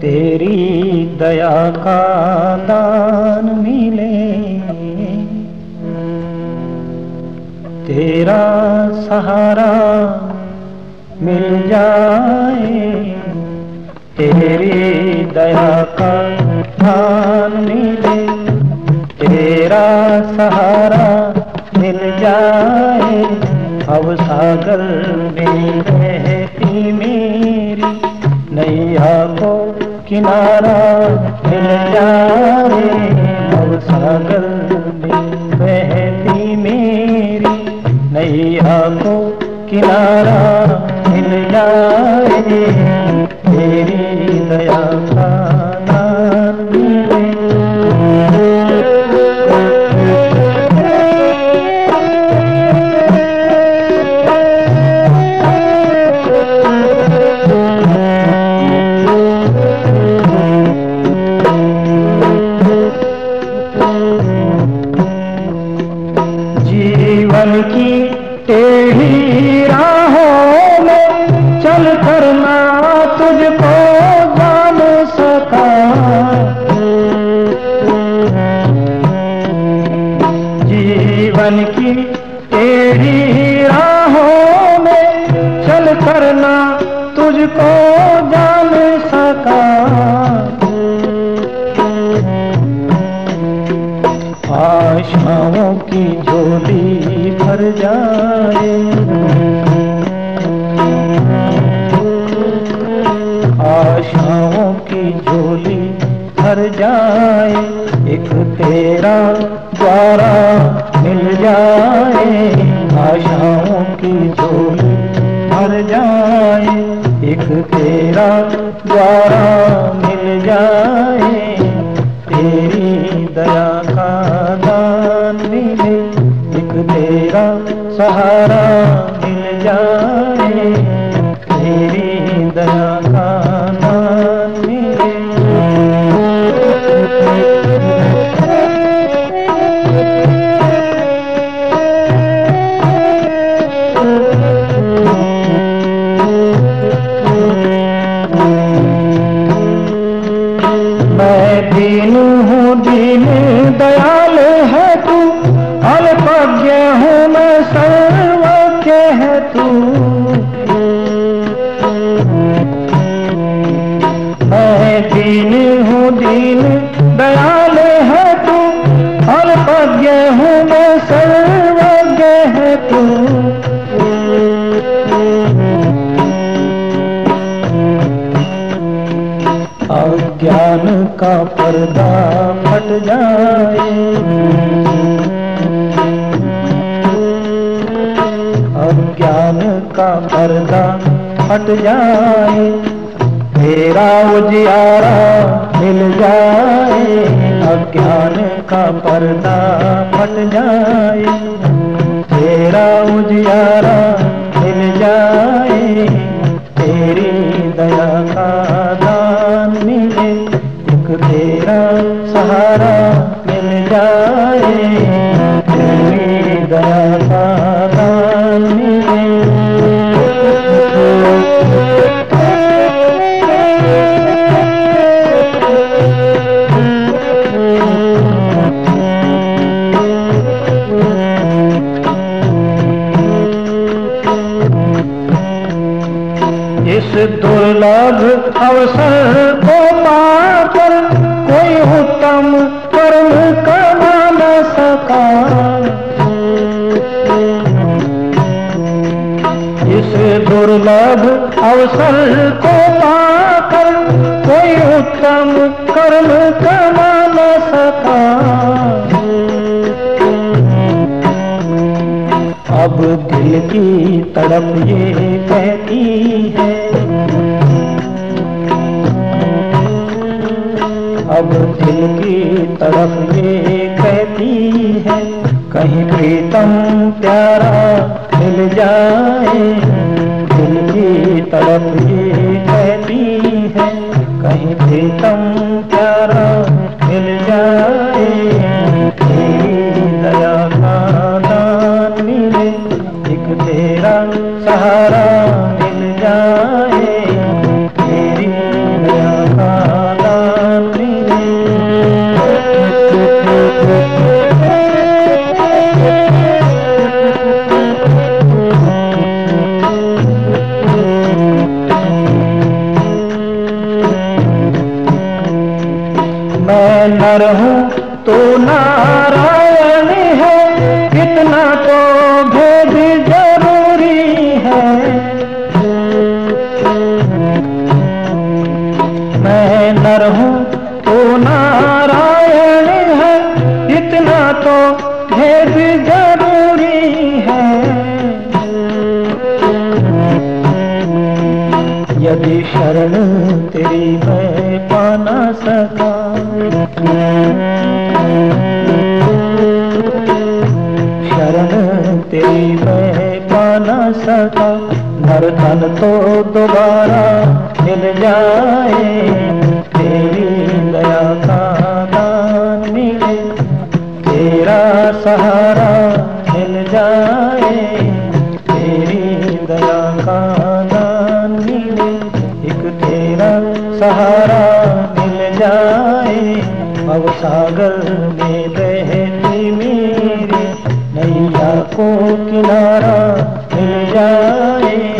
तेरी दया का दान मिले। तेरा सहारा मिल जाए। तेरी दया का दान मिले। तेरा सहारा अब सागर में रहती मेरी नैया को किनारा मिल जाए अब सागर में बहती मेरी नैया को किनारा मिल जाए की टेढ़ी राहों में चल करना तुझको जान सका। जीवन की टेढ़ी राहों में चल करना तुझको जान सका। आशाओं की झोली भर जाए। आशाओं की झोली भर जाए। एक तेरा द्वारा मिल जाए। आशाओं की झोली भर जाए। एक तेरा द्वारा मिल जाए। तेरी दया सहारा मिल जाए, तेरी दया का मिले। मैं दीन हूँ, दीन दयाल है तू, अल्पज्ञ हूँ सर्वज्ञ है का पर्दा फट जाए। अज्ञान का पर्दा फट जाए। तेरा उजियारा का पर्दा फट जाए तेरा उजियारा दुर्लभ अवसर को पाकर कोई उत्तम कर्म कमा न सका। इस दुर्लभ अवसर को पाकर कोई उत्तम कर्म कमा न सका। अब दिल की तड़प ये कहती है अब दिल तड़प ये कहती है, कहीं प्रीतम प्यारा मिल जाए। दिल की तड़प ये कहती है, कहीं प्रीतम प्यारा मिल जाए। तेरी दया का दान मिले, एक सहारा तो नारायण है, इतना तो भेद ज़रूरी है। मैं नर हूँ तो नारायण है, इतना तो भेद ज़रूरी है। यदि शरण तेरी मैं पा ना सका सका धन तो दोबारा मिल जाए। तेरी दया का दान मिले, तेरा सहारा मिल जाए। तेरी दया का दान मिले, एक तेरा सहारा मिल जाए। अब दरिया को किनारा मिल जाए।